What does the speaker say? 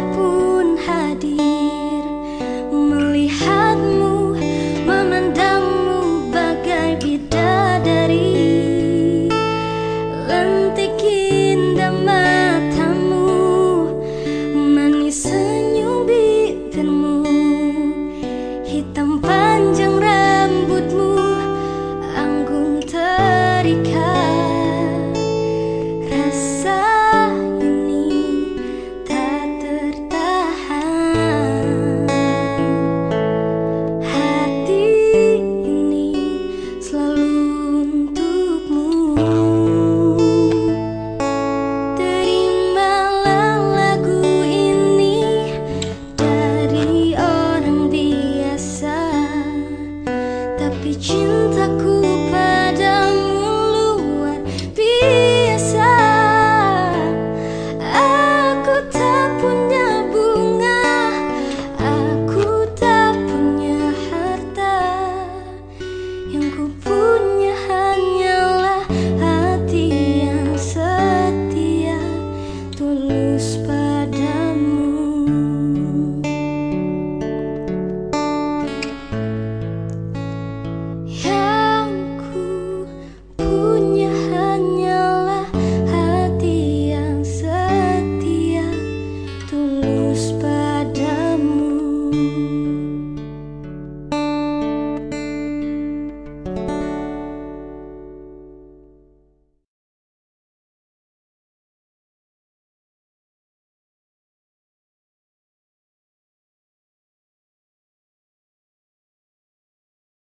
不